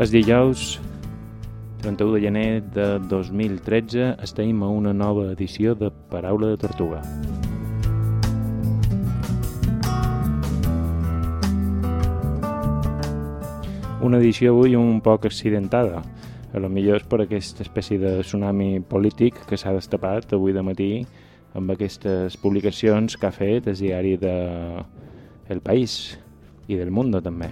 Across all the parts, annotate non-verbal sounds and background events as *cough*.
Els dijous 31 de gener de 2013 estem a una nova edició de Paraula de Tortuga. Una edició avui un poc accidentada. A lo millor és per aquesta espècie de tsunami polític que s'ha destapat avui de matí amb aquestes publicacions que ha fet el diari de El País i del Mundo també.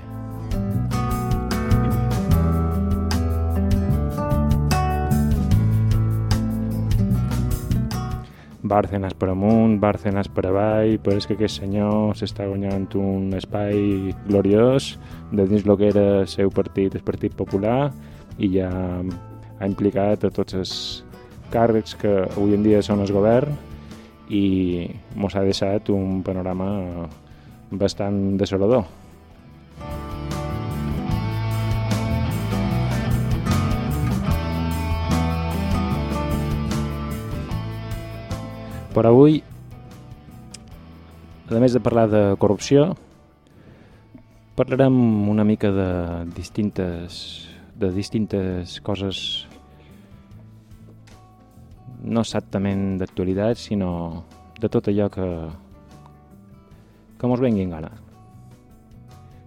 Bárcenas per amunt, Bárcenas per avall, però és que aquest senyor s'està guanyant un espai gloriós de dins el que era el seu partit, el Partit Popular, i ja ha implicat a tots els càrrecs que avui en dia són el govern i mos ha deixat un panorama bastant desolador. Per avui, a més de parlar de corrupció, parlarem una mica de distintes, de distintes coses no exactament d'actualitat, sinó de tot allò que, que mos vengui en gana.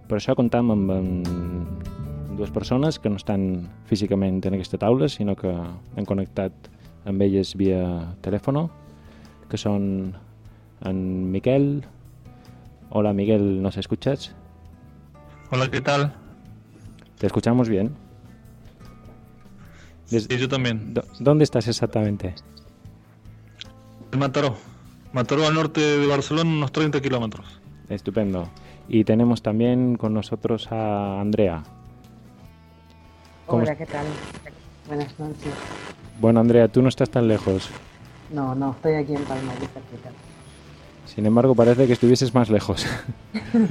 Per això comptam amb, amb dues persones que no estan físicament en aquesta taula, sinó que hem connectat amb elles via telèfon que son en Miquel. Hola Miguel, ¿nos escuchas? Hola, ¿qué tal? ¿Te escuchamos bien? Sí, yo también. ¿Dónde estás exactamente? En Mataró. Mataró al norte de Barcelona, unos 30 kilómetros. Estupendo. Y tenemos también con nosotros a Andrea. Hola, ¿qué tal? Buenas noches. Bueno, Andrea, tú no estás tan lejos. No, no, estoy aquí en Palma, aquí cerquita. Sin embargo, parece que estuvieses más lejos. *laughs*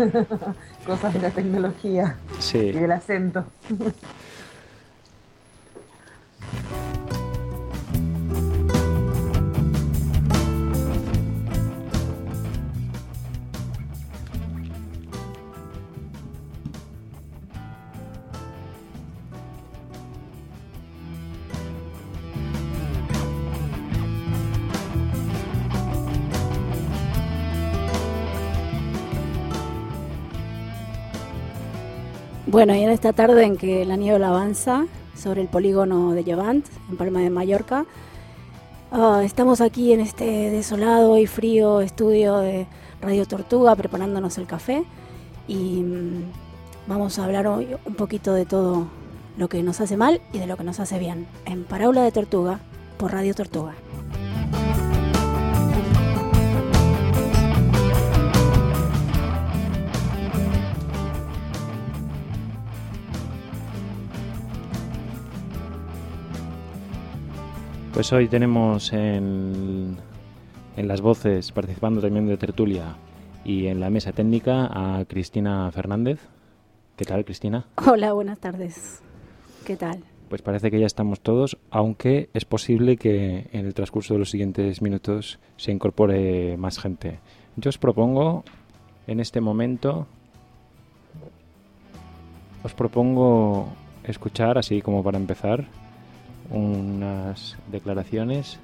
Cosas de la tecnología. Sí. Y el acento. Bueno, y en esta tarde en que la niebla avanza sobre el polígono de Llevant, en Palma de Mallorca, uh, estamos aquí en este desolado y frío estudio de Radio Tortuga preparándonos el café y um, vamos a hablar hoy un poquito de todo lo que nos hace mal y de lo que nos hace bien en Paraula de Tortuga por Radio Tortuga. Pues hoy tenemos en, en, las voces, participando también de tertulia y en la mesa técnica, a Cristina Fernández. ¿Qué tal, Cristina? Hola, buenas tardes. ¿Qué tal? Pues parece que ya estamos todos, aunque es posible que en el transcurso de los siguientes minutos se incorpore más gente. Yo os propongo, en este momento, os propongo escuchar, así como para empezar, unas declaraciones.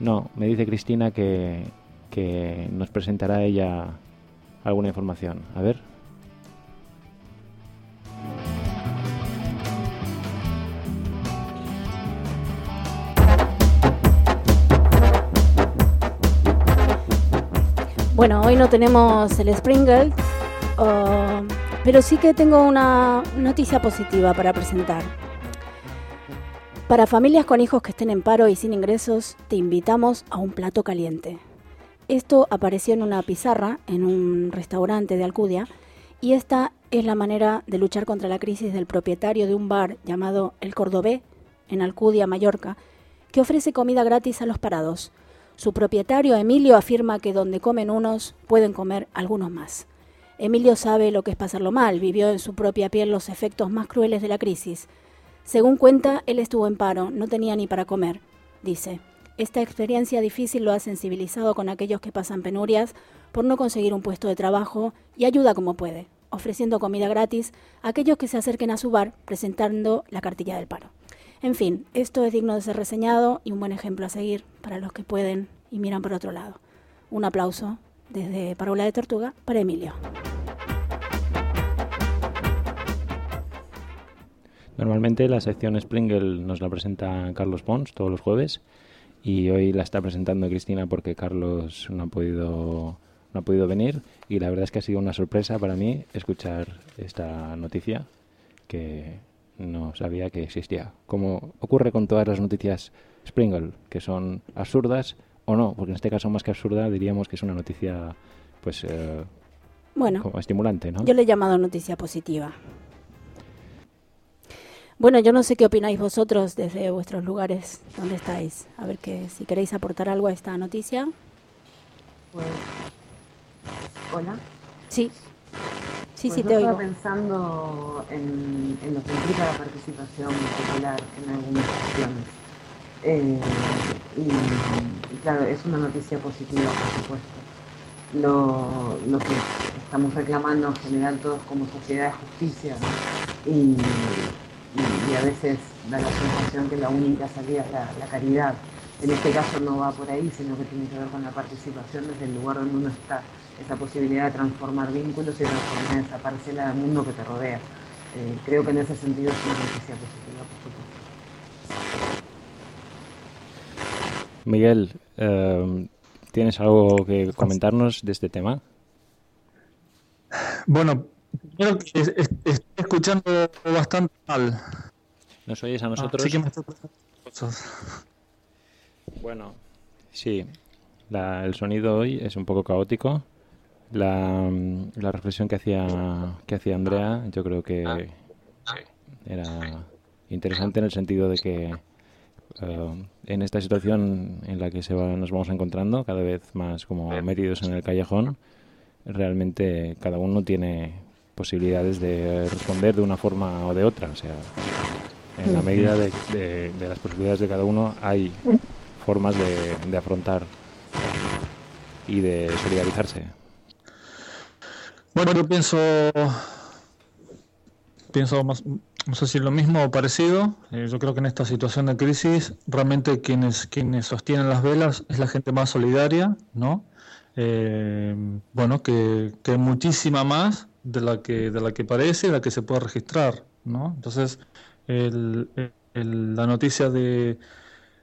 No, me dice Cristina que, que nos presentará ella alguna información. A ver. Bueno, hoy no tenemos el Springle, uh, pero sí que tengo una noticia positiva para presentar. Para familias con hijos que estén en paro y sin ingresos, te invitamos a un plato caliente. Esto apareció en una pizarra en un restaurante de Alcudia y esta es la manera de luchar contra la crisis del propietario de un bar llamado El Cordobé en Alcudia, Mallorca, que ofrece comida gratis a los parados. Su propietario, Emilio, afirma que donde comen unos, pueden comer algunos más. Emilio sabe lo que es pasarlo mal, vivió en su propia piel los efectos más crueles de la crisis. Según cuenta, él estuvo en paro, no tenía ni para comer. Dice, esta experiencia difícil lo ha sensibilizado con aquellos que pasan penurias por no conseguir un puesto de trabajo y ayuda como puede, ofreciendo comida gratis a aquellos que se acerquen a su bar presentando la cartilla del paro. En fin, esto es digno de ser reseñado y un buen ejemplo a seguir para los que pueden y miran por otro lado. Un aplauso desde Parola de Tortuga para Emilio. Normalmente la sección Springle nos la presenta Carlos Pons todos los jueves y hoy la está presentando Cristina porque Carlos no ha podido no ha podido venir y la verdad es que ha sido una sorpresa para mí escuchar esta noticia que no sabía que existía. Como ocurre con todas las noticias Springle, que son absurdas o no, porque en este caso más que absurda diríamos que es una noticia pues eh, Bueno, como estimulante, ¿no? yo le he llamado noticia positiva. Bueno, yo no sé qué opináis vosotros desde vuestros lugares donde estáis. A ver que si queréis aportar algo a esta noticia. Pues, hola. Sí. Sí, Pues sí, yo te estaba oigo. pensando en, en lo que implica la participación popular en algunas cuestiones. Eh, y, y claro, es una noticia positiva, por supuesto. Lo, lo que estamos reclamando en general todos como sociedad es justicia, ¿no? y, y- y a veces da la sensación que la única salida es la, la caridad. En este caso no va por ahí, sino que tiene que ver con la participación desde el lugar donde uno está, esa posibilidad de transformar vínculos y transformar esa parcela del mundo que te rodea. Eh, creo que en ese sentido es una noticia positiva, por supuesto. Miguel, eh, ¿tienes algo que comentarnos de este tema? Bueno, creo que es- es- estoy escuchando bastante mal. ¿Nos oyes a nosotros? Así que me estoy pasando cosas. Bueno, sí. La- el sonido hoy es un poco caótico. La, la reflexión que hacía, que hacía Andrea, yo creo que era interesante en el sentido de que eh, en esta situación en la que se va- nos vamos encontrando, cada vez más como metidos en el callejón, realmente cada uno tiene posibilidades de responder de una forma o de otra. O sea, en la medida de, las posibilidades de cada uno hay formas de, afrontar y de solidarizarse. Bueno, yo pienso, pienso más, no sé si lo mismo o parecido. Eh, yo creo que en esta situación de crisis, realmente quienes, quienes sostienen las velas es la gente más solidaria, ¿no? Eh, bueno, que muchísima más de la que, de la que parece, de la que se puede registrar, ¿no? Entonces, el- la noticia de,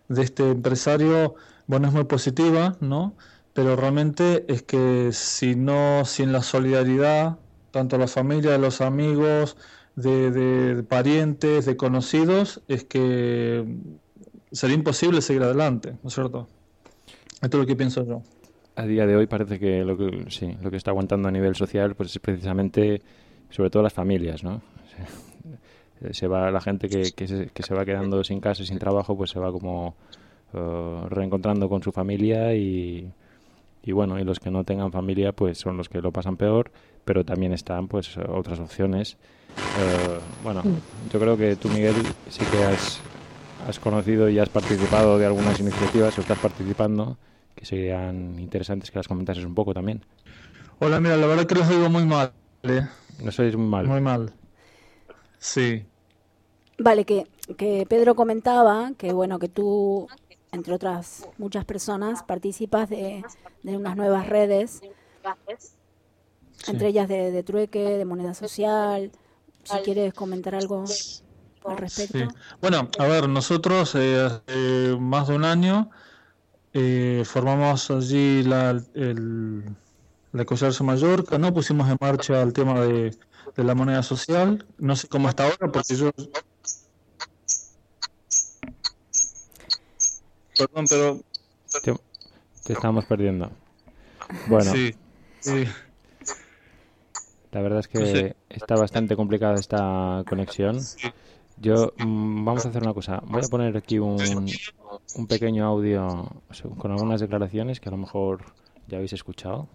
de este empresario, bueno, es muy positiva, ¿no? Pero realmente es que si no, sin la solidaridad, tanto la familia, de los amigos, de, de parientes, de conocidos, es que sería imposible seguir adelante, ¿no es cierto? Esto es lo que pienso yo. A día de hoy parece que lo que, sí, lo que está aguantando a nivel social pues es precisamente, sobre todo las familias, ¿no? *laughs* Se, va la gente que, que, se, que se va quedando sin casa y sin trabajo, pues se va como eh, reencontrando con su familia y, y bueno, y los que no tengan familia pues son los que lo pasan peor, pero también están pues otras opciones. Eh, bueno, yo creo que tú Miguel sí que has, has conocido y has participado de algunas iniciativas o estás participando que serían interesantes que las comentases un poco también. Hola, mira, la verdad que los oigo muy mal, ¿eh? No sois muy mal. Muy mal. Sí. Vale, que, que Pedro comentaba que bueno, que tú, entre otras muchas personas, participas de, de unas nuevas redes, Sí. entre ellas de, de trueque, de moneda social. Si quieres comentar algo al respecto. Sí. Bueno, a ver, nosotros eh, hace más de un año eh, formamos allí la, el, la Comercio Mallorca, ¿no? Pusimos en marcha el tema de, de la moneda social. No sé cómo está ahora, porque yo... Perdón, pero... Te, te estamos perdiendo. Bueno, Sí, sí. la verdad es No sé. que está bastante complicada esta conexión. Yo, mm, vamos a hacer una cosa. Voy a poner aquí un, un pequeño audio con algunas declaraciones que a lo mejor ya habéis escuchado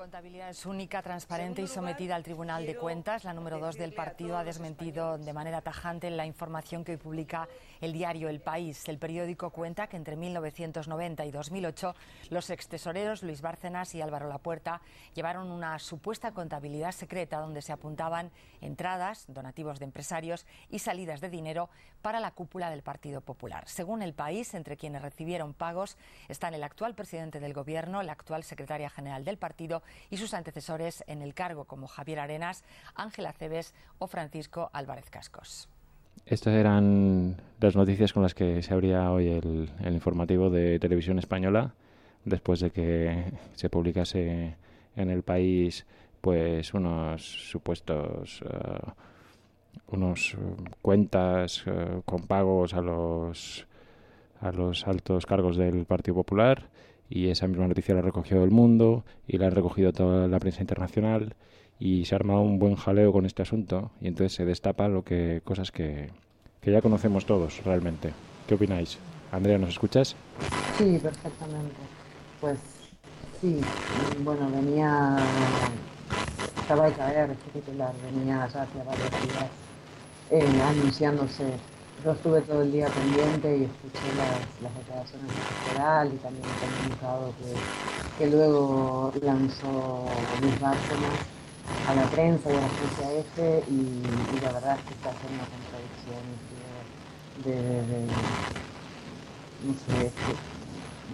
contabilidad es única, transparente y sometida al Tribunal de Cuentas. La número dos del partido ha desmentido de manera tajante la información que hoy publica el diario El País. El periódico cuenta que entre 1990 y 2008 los extesoreros Luis Bárcenas y Álvaro Lapuerta llevaron una supuesta contabilidad secreta donde se apuntaban entradas, donativos de empresarios y salidas de dinero para la cúpula del Partido Popular. Según El País, entre quienes recibieron pagos están el actual presidente del Gobierno, la actual secretaria general del partido y sus antecesores en el cargo como Javier Arenas, Ángela Cebes o Francisco Álvarez Cascos. Estas eran las noticias con las que se abría hoy el, informativo de Televisión Española, después de que se publicase en el país pues unos supuestos uh, unos cuentas uh, con pagos a los a los altos cargos del Partido Popular y esa misma noticia la ha recogido el mundo y la ha recogido toda la prensa internacional y se ha armado un buen jaleo con este asunto y entonces se destapa lo que cosas que, que ya conocemos todos realmente. ¿Qué opináis? Andrea, ¿nos escuchas? Sí, perfectamente. Pues sí, bueno, venía, estaba de caer este titular, venía ya hace varios días eh, anunciándose yo estuve todo el día pendiente y escuché las, declaraciones del federal y también el comunicado que, luego lanzó Luis Bárcenas a la prensa y a la F y, y la verdad es que está en una contradicción de, de, no sé,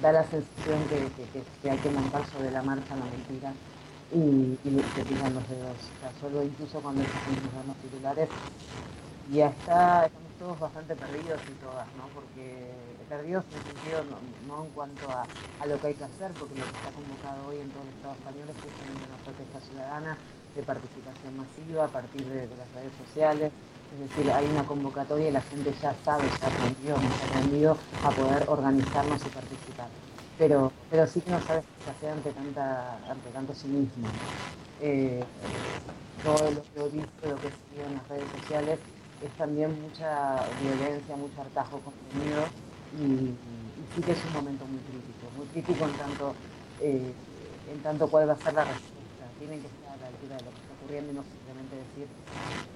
da la sensación que, que, hay que montar sobre la marcha la mentira y, y se pican los dedos. Solo incluso cuando se los titulares ya está todos bastante perdidos y todas, ¿no? Porque perdidos en el sentido, no, en cuanto a, lo que hay que hacer, porque lo que está convocado hoy en todo el Estado español es justamente una protesta ciudadana de participación masiva a partir de, las redes sociales. Es decir, hay una convocatoria y la gente ya sabe, ya aprendió, ha aprendido a poder organizarnos y participar. Pero, pero sí que no sabes qué hacer ante, tanta, ante tanto cinismo. Eh, todo lo que he visto, lo que he en las redes sociales, es también mucha violencia, mucho hartajo contenido y, sí que es un momento muy crítico, muy crítico en tanto, eh, en tanto cuál va a ser la respuesta. Tienen que estar a la altura de lo que está ocurriendo y no simplemente decir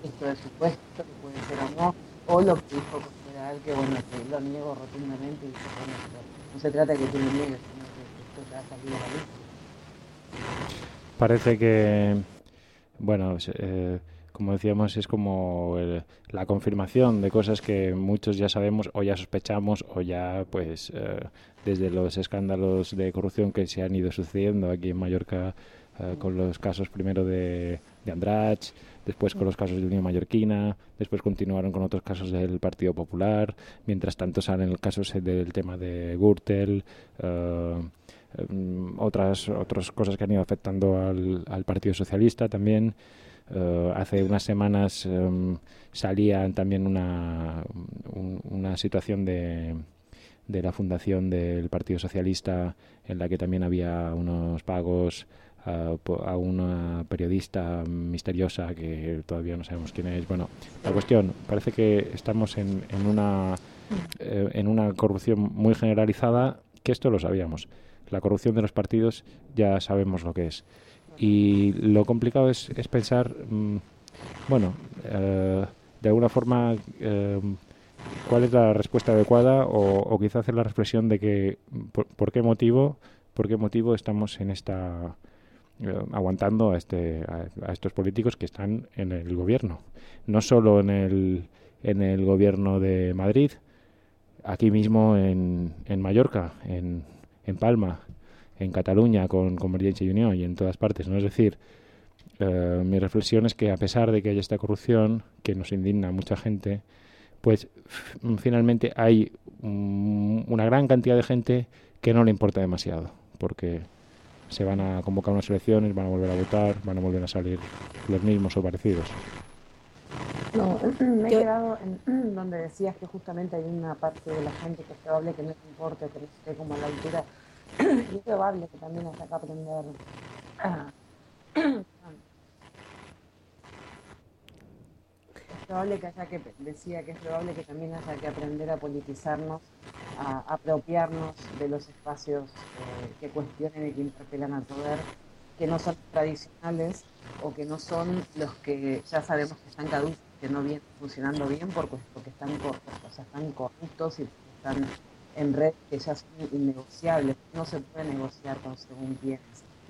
esto es supuesto, que puede ser o no, o lo que dijo Cospedal, que bueno, que lo niego rotundamente y bueno, no se trata de que tú lo niegues, sino que esto te ha salido a la luz. Parece que, bueno, eh, como decíamos, es como la confirmación de cosas que muchos ya sabemos o ya sospechamos o ya, pues, eh, desde los escándalos de corrupción que se han ido sucediendo aquí en Mallorca, eh, con los casos primero de, de Andrach, después con los casos de Unión Mallorquina, después continuaron con otros casos del Partido Popular, mientras tanto salen casos del tema de Gürtel, eh, em, otras, otras cosas que han ido afectando al Partido Socialista también. Eh, hace unas semanas em, salía también una, una situación de, de la fundación del Partido Socialista en la que también había unos pagos a una periodista misteriosa que todavía no sabemos quién es. Bueno, la cuestión, parece que estamos en, en una, eh, en una corrupción muy generalizada, que esto lo sabíamos. La corrupción de los partidos ya sabemos lo que es. Y lo complicado es, es pensar, mm, bueno, eh, de alguna forma, eh, cuál es la respuesta adecuada o, o, quizá hacer la reflexión de que por, qué motivo, por qué motivo estamos en esta eh, aguantando a, este, a, estos políticos que están en el gobierno, no solo en el, en el gobierno de Madrid, aquí mismo en, en Mallorca, en, en Palma, en Cataluña con Convergencia y Unión y en todas partes. ¿no? Es decir, eh, mi reflexión es que a pesar de que haya esta corrupción, que nos indigna a mucha gente, pues finalmente hay una gran cantidad de gente que no le importa demasiado, porque se van a convocar unas elecciones, van a volver a votar, van a volver a salir los mismos o parecidos. No, *clears throat* me he quedado en *clears throat* donde decías que justamente hay una parte de la gente que es probable que no le importe, que no esté como a la altura y es probable que también hasta acá aprender probable que haya que, decía que es probable que también haya que aprender a politizarnos, a apropiarnos de los espacios eh, que cuestionen y que interpelan al poder, que no son tradicionales o que no son los que ya sabemos que están caducos, que no vienen funcionando bien porque, están, o sea, están corruptos y están en red que ya son innegociables, no se puede negociar con según quiénes.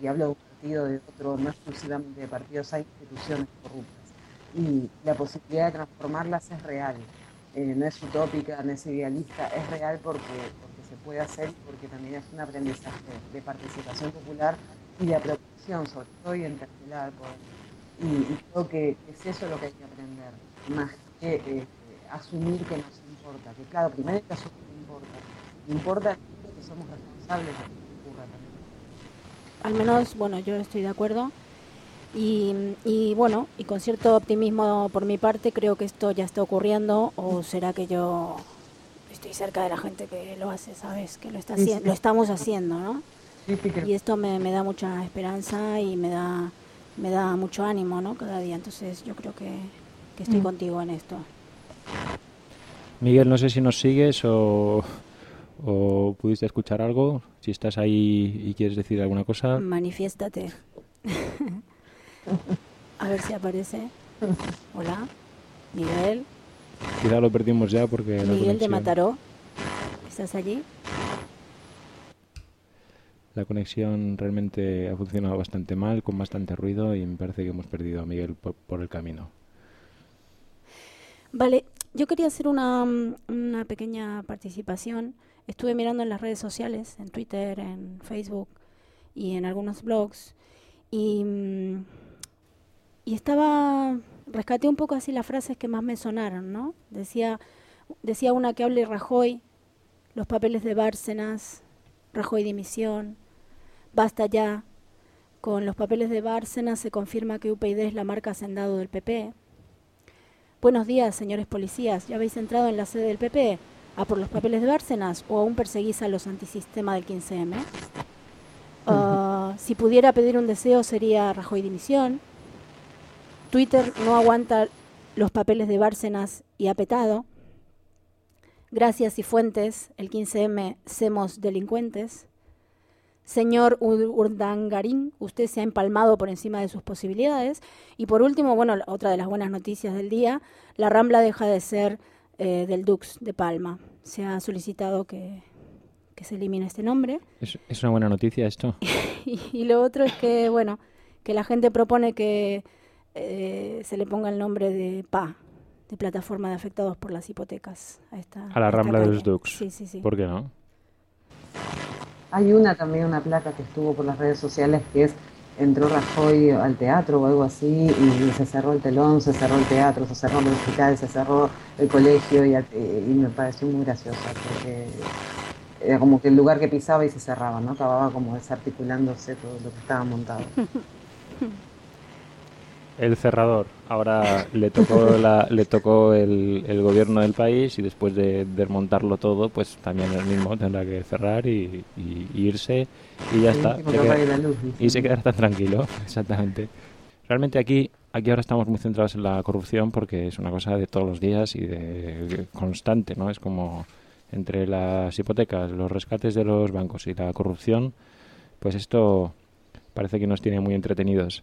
Y hablo de un partido de otro, no exclusivamente de partidos, hay instituciones corruptas y la posibilidad de transformarlas es real. Eh, no es utópica, no es idealista, es real porque, porque se puede hacer porque también es un aprendizaje de participación popular y de apropiación, sobre todo y interpelar. Y, y, creo que es eso lo que hay que aprender, más que eh, asumir que nos importa. Que claro, primero hay que asumir importa. Importa que somos responsables de que ocurra también. Al menos, bueno, yo estoy de acuerdo y, bueno, y con cierto optimismo por mi parte, creo que esto ya está ocurriendo o será que yo estoy cerca de la gente que lo hace, ¿sabes? Que lo, está haciendo, lo estamos haciendo, ¿no? y esto me, da mucha esperanza y me da, me da mucho ánimo, ¿no? Cada día. Entonces yo creo que, estoy mm. contigo en esto. Miguel, no sé si nos sigues o, o pudiste escuchar algo. Si estás ahí y quieres decir alguna cosa. Manifiéstate. A ver si aparece. Hola, Miguel. Quizá lo perdimos ya porque... Miguel de Mataró, ¿estás allí? La conexión realmente ha funcionado bastante mal, con bastante ruido y me parece que hemos perdido a Miguel por, el camino. Vale, yo quería hacer una, una pequeña participación. Estuve mirando en las redes sociales, en Twitter, en Facebook y en algunos blogs. Y estaba, rescaté un poco así las frases que más me sonaron, ¿no? Decía, decía una que hable Rajoy, los papeles de Bárcenas, Rajoy dimisión, basta ya, con los papeles de Bárcenas se confirma que UPyD es la marca hacendado del PP. Buenos días, señores policías, ¿ya habéis entrado en la sede del PP? ¿A por los papeles de Bárcenas o aún perseguís a los antisistema del 15M? Ah, si pudiera pedir un deseo sería Rajoy dimisión. Twitter no aguanta los papeles de Bárcenas y apetado. Gracias y fuentes, el 15M, semos delincuentes. Señor Urdangarín, usted se ha empalmado por encima de sus posibilidades. Y por último, bueno, otra de las buenas noticias del día, la Rambla deja de ser eh, del Dux de Palma. Se ha solicitado que, se elimine este nombre. ¿Es, es una buena noticia esto? *laughs* y lo otro es que, bueno, que la gente propone que eh, se le ponga el nombre de PA, de Plataforma de Afectados por las Hipotecas. A, esta, a la Rambla de los Dux. Sí, sí, sí. ¿Por qué no? Hay una también, una placa que estuvo por las redes sociales que es entró Rajoy al teatro o algo así y se cerró el telón, se cerró el teatro, se cerró el hospital, se cerró el colegio y, y me pareció muy graciosa porque era como que el lugar que pisaba y se cerraba, ¿no? Acababa como desarticulándose todo lo que estaba montado. *laughs* el cerrador. Ahora le tocó, la, le tocó el, el, gobierno del país y después de desmontarlo todo, pues también él mismo tendrá que cerrar y, irse y ya está. y se quedará tan tranquilo, *laughs* exactamente. Realmente aquí, aquí ahora estamos muy centrados en la corrupción porque es una cosa de todos los días y de constante, ¿no? Es como entre las hipotecas, los rescates de los bancos y la corrupción, pues esto parece que nos tiene muy entretenidos.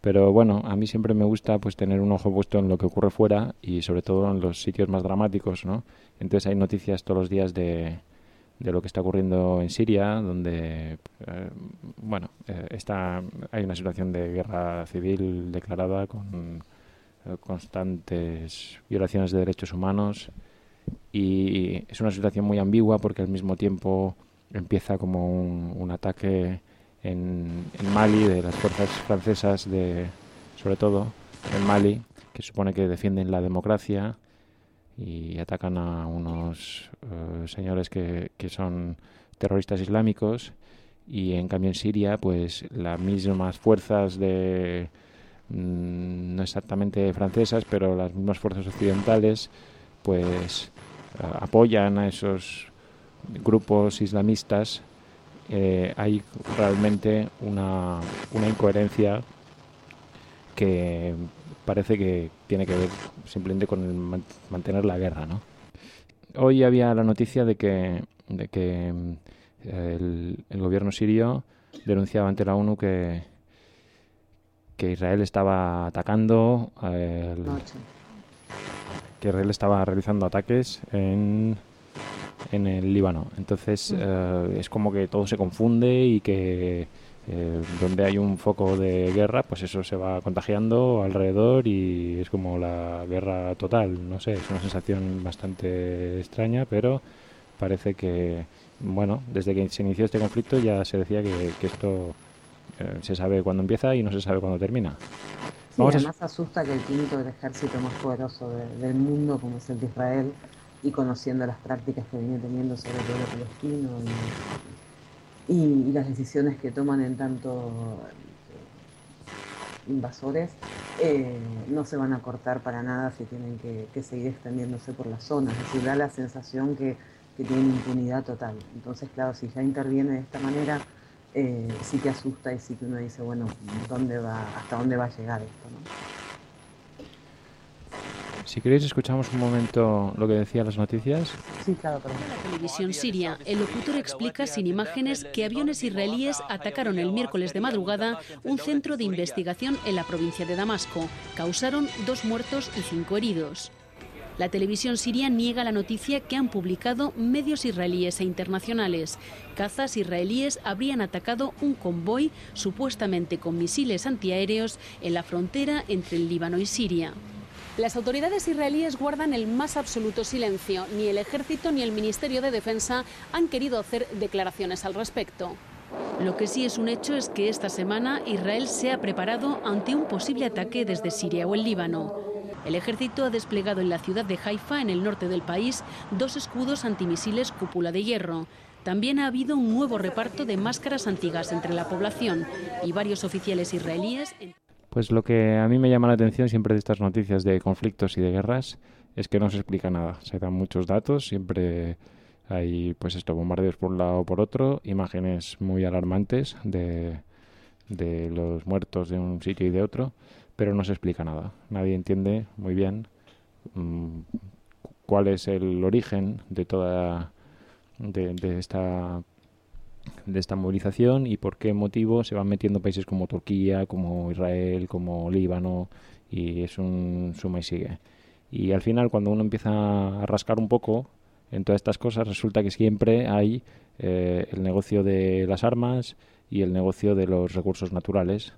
Pero bueno, a mí siempre me gusta pues tener un ojo puesto en lo que ocurre fuera y sobre todo en los sitios más dramáticos, ¿no? Entonces hay noticias todos los días de, de lo que está ocurriendo en Siria, donde eh, bueno, eh, está hay una situación de guerra civil declarada con eh, constantes violaciones de derechos humanos y es una situación muy ambigua porque al mismo tiempo empieza como un, un ataque en, Mali, de las fuerzas francesas, de, sobre todo en Mali, que supone que defienden la democracia y atacan a unos eh, señores que, que son terroristas islámicos. Y en cambio en Siria pues las mismas fuerzas de mm, no exactamente francesas pero las mismas fuerzas occidentales pues eh, apoyan a esos grupos islamistas eh, hay realmente una, una, incoherencia que parece que tiene que ver simplemente con mantener la guerra, ¿no? Hoy había la noticia de que, de que el, gobierno sirio denunciaba ante la ONU que, que Israel estaba atacando, que Israel estaba realizando ataques en, en el Líbano. Entonces mm. eh, es como que todo se confunde y que eh, donde hay un foco de guerra, pues eso se va contagiando alrededor y es como la guerra total. No sé, es una sensación bastante extraña, pero parece que bueno, desde que se inició este conflicto ya se decía que, esto eh, se sabe cuándo empieza y no se sabe cuándo termina. Sí, además asusta que el quinto ejército más poderoso del mundo, como es el de Israel, y conociendo las prácticas que viene teniendo sobre el pueblo palestino y, las decisiones que toman en tanto invasores, eh, no se van a cortar para nada si tienen que, seguir extendiéndose por la zona. Es decir, da la sensación que que tienen impunidad total. Entonces, claro, si ya interviene de esta manera, eh, sí que asusta y sí que uno dice, bueno, ¿dónde va, ¿hasta dónde va a llegar esto? ¿no? Si queréis, escuchamos un momento lo que decían las noticias. Sí, claro, perdón. la televisión siria, el locutor explica sin imágenes que aviones israelíes atacaron el miércoles de madrugada un centro de investigación en la provincia de Damasco. Causaron dos muertos y cinco heridos. La televisión siria niega la noticia que han publicado medios israelíes e internacionales. Cazas israelíes habrían atacado un convoy supuestamente con misiles antiaéreos en la frontera entre el Líbano y Siria. Las autoridades israelíes guardan el más absoluto silencio. Ni el ejército ni el Ministerio de Defensa han querido hacer declaraciones al respecto. Lo que sí es un hecho es que esta semana Israel se ha preparado ante un posible ataque desde Siria o el Líbano. El ejército ha desplegado en la ciudad de Haifa, en el norte del país, dos escudos antimisiles cúpula de hierro. También ha habido un nuevo reparto de máscaras antigas entre la población y varios oficiales israelíes. Pues lo que a mí me llama la atención siempre de estas noticias de conflictos y de guerras es que no se explica nada. Se dan muchos datos, siempre hay pues estos bombardeos por un lado o por otro, imágenes muy alarmantes de, de los muertos de un sitio y de otro, pero no se explica nada. Nadie entiende muy bien mm, cuál es el origen de toda de, esta de esta movilización y por qué motivo se van metiendo países como Turquía, como Israel, como Líbano y es un suma y sigue. Y al final cuando uno empieza a rascar un poco en todas estas cosas resulta que siempre hay eh, el negocio de las armas y el negocio de los recursos naturales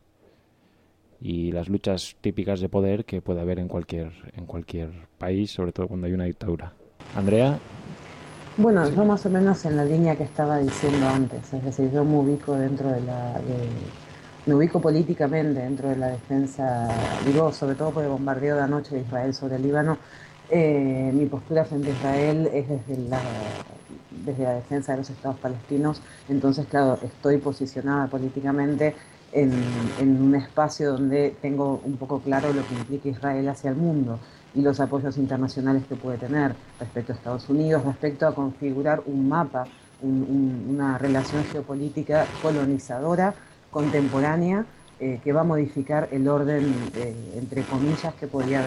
y las luchas típicas de poder que puede haber en cualquier, en cualquier país, sobre todo cuando hay una dictadura. Andrea. Bueno, yo más o menos en la línea que estaba diciendo antes, es decir, yo me ubico dentro de la... me ubico políticamente dentro de la defensa, digo, sobre todo por el bombardeo de anoche de Israel sobre el Líbano, eh, mi postura frente a Israel es desde la, desde la defensa de los estados palestinos, entonces, claro, estoy posicionada políticamente en, un espacio donde tengo un poco claro lo que implica Israel hacia el mundo y los apoyos internacionales que puede tener respecto a Estados Unidos, respecto a configurar un mapa, una relación geopolítica colonizadora, contemporánea, eh, que va a modificar el orden, eh, entre comillas, que podía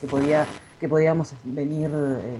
que podía, que podíamos venir, eh,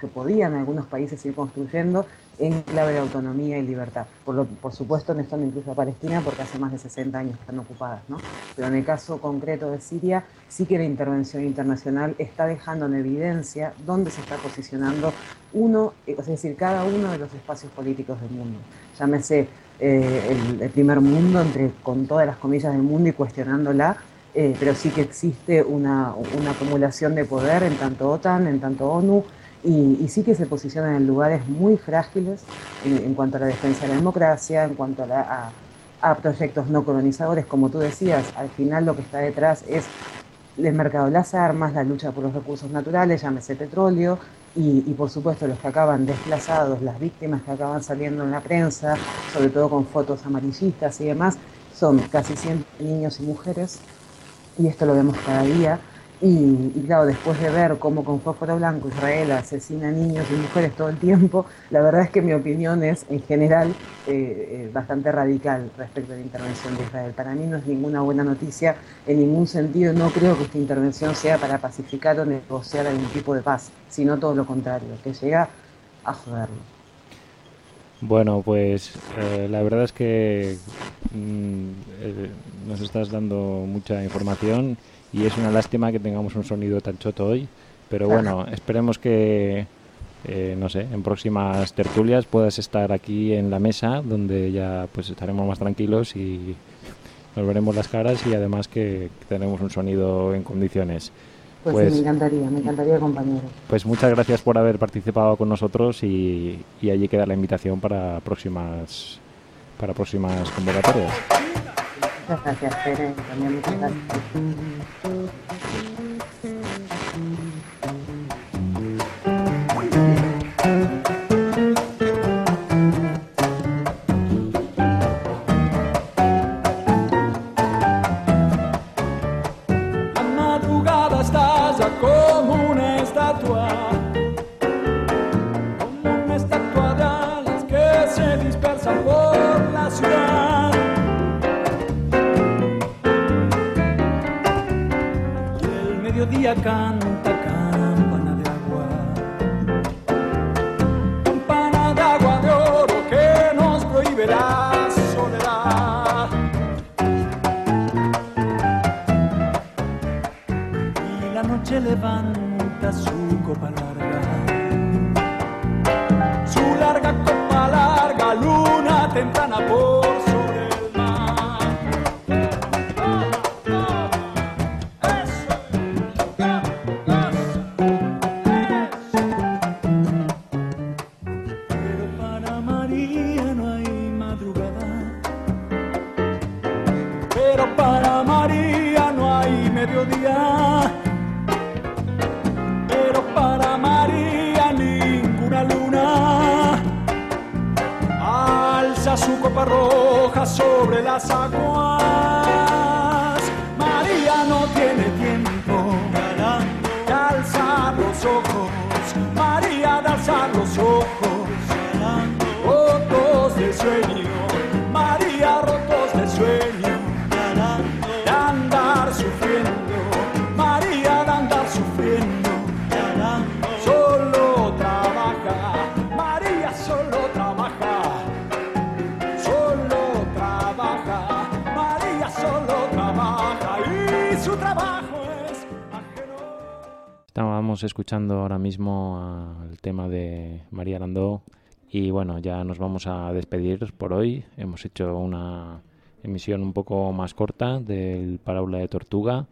que podían algunos países ir construyendo en clave de autonomía y libertad. Por, lo, por supuesto, no están incluso a Palestina porque hace más de 60 años están ocupadas, ¿no? Pero en el caso concreto de Siria, sí que la intervención internacional está dejando en evidencia dónde se está posicionando uno, es decir, cada uno de los espacios políticos del mundo. Llámese eh, el, primer mundo, entre, con todas las comillas del mundo y cuestionándola, eh, pero sí que existe una acumulación de poder en tanto OTAN, en tanto ONU, y, sí que se posicionan en lugares muy frágiles en, cuanto a la defensa de la democracia, en cuanto a, proyectos no colonizadores, como tú decías, al final lo que está detrás es el mercado de las armas, la lucha por los recursos naturales, llámese petróleo, y, y, por supuesto los que acaban desplazados, las víctimas que acaban saliendo en la prensa, sobre todo con fotos amarillistas y demás, son casi 100 niños y mujeres, y esto lo vemos cada día, Y, claro, después de ver cómo con fósforo blanco Israel asesina niños y mujeres todo el tiempo, la verdad es que mi opinión es en general eh, eh, bastante radical respecto a la intervención de Israel. Para mí no es ninguna buena noticia en ningún sentido. No creo que esta intervención sea para pacificar o negociar algún tipo de paz, sino todo lo contrario, que llega a joderlo. Bueno, pues eh, la verdad es que mm, nos estás dando mucha información y es una lástima que tengamos un sonido tan choto hoy, pero bueno, esperemos que, eh, no sé, en próximas tertulias puedas estar aquí en la mesa donde ya pues estaremos más tranquilos y nos veremos las caras y además que tenemos un sonido en condiciones. Pues, pues me encantaría, me encantaría, compañero. Pues muchas gracias por haber participado con nosotros y, y allí queda la invitación para próximas para próximas convocatorias. Muchas gracias, gracias. Escuchando ahora mismo el tema de María Landó y bueno, ya nos vamos a despedir por hoy. Hemos hecho una emisión un poco más corta del Parábola de Tortuga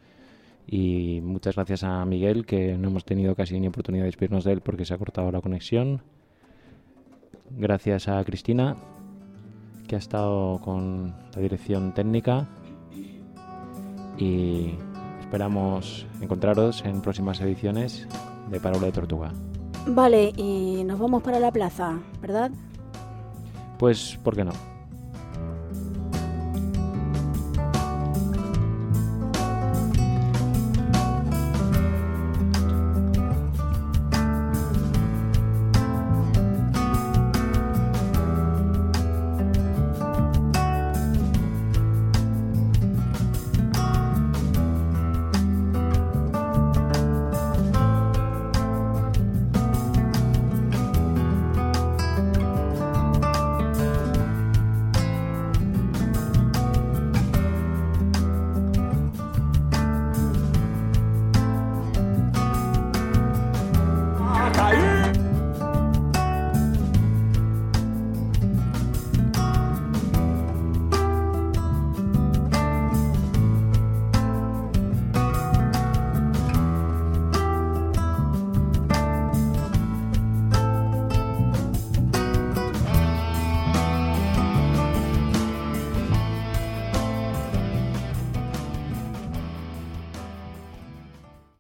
y muchas gracias a Miguel que no hemos tenido casi ni oportunidad de despedirnos de él porque se ha cortado la conexión. Gracias a Cristina que ha estado con la dirección técnica y Esperamos encontraros en próximas ediciones de Parábola de Tortuga. Vale, y nos vamos para la plaza, ¿verdad? Pues, ¿por qué no?